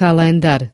calendar.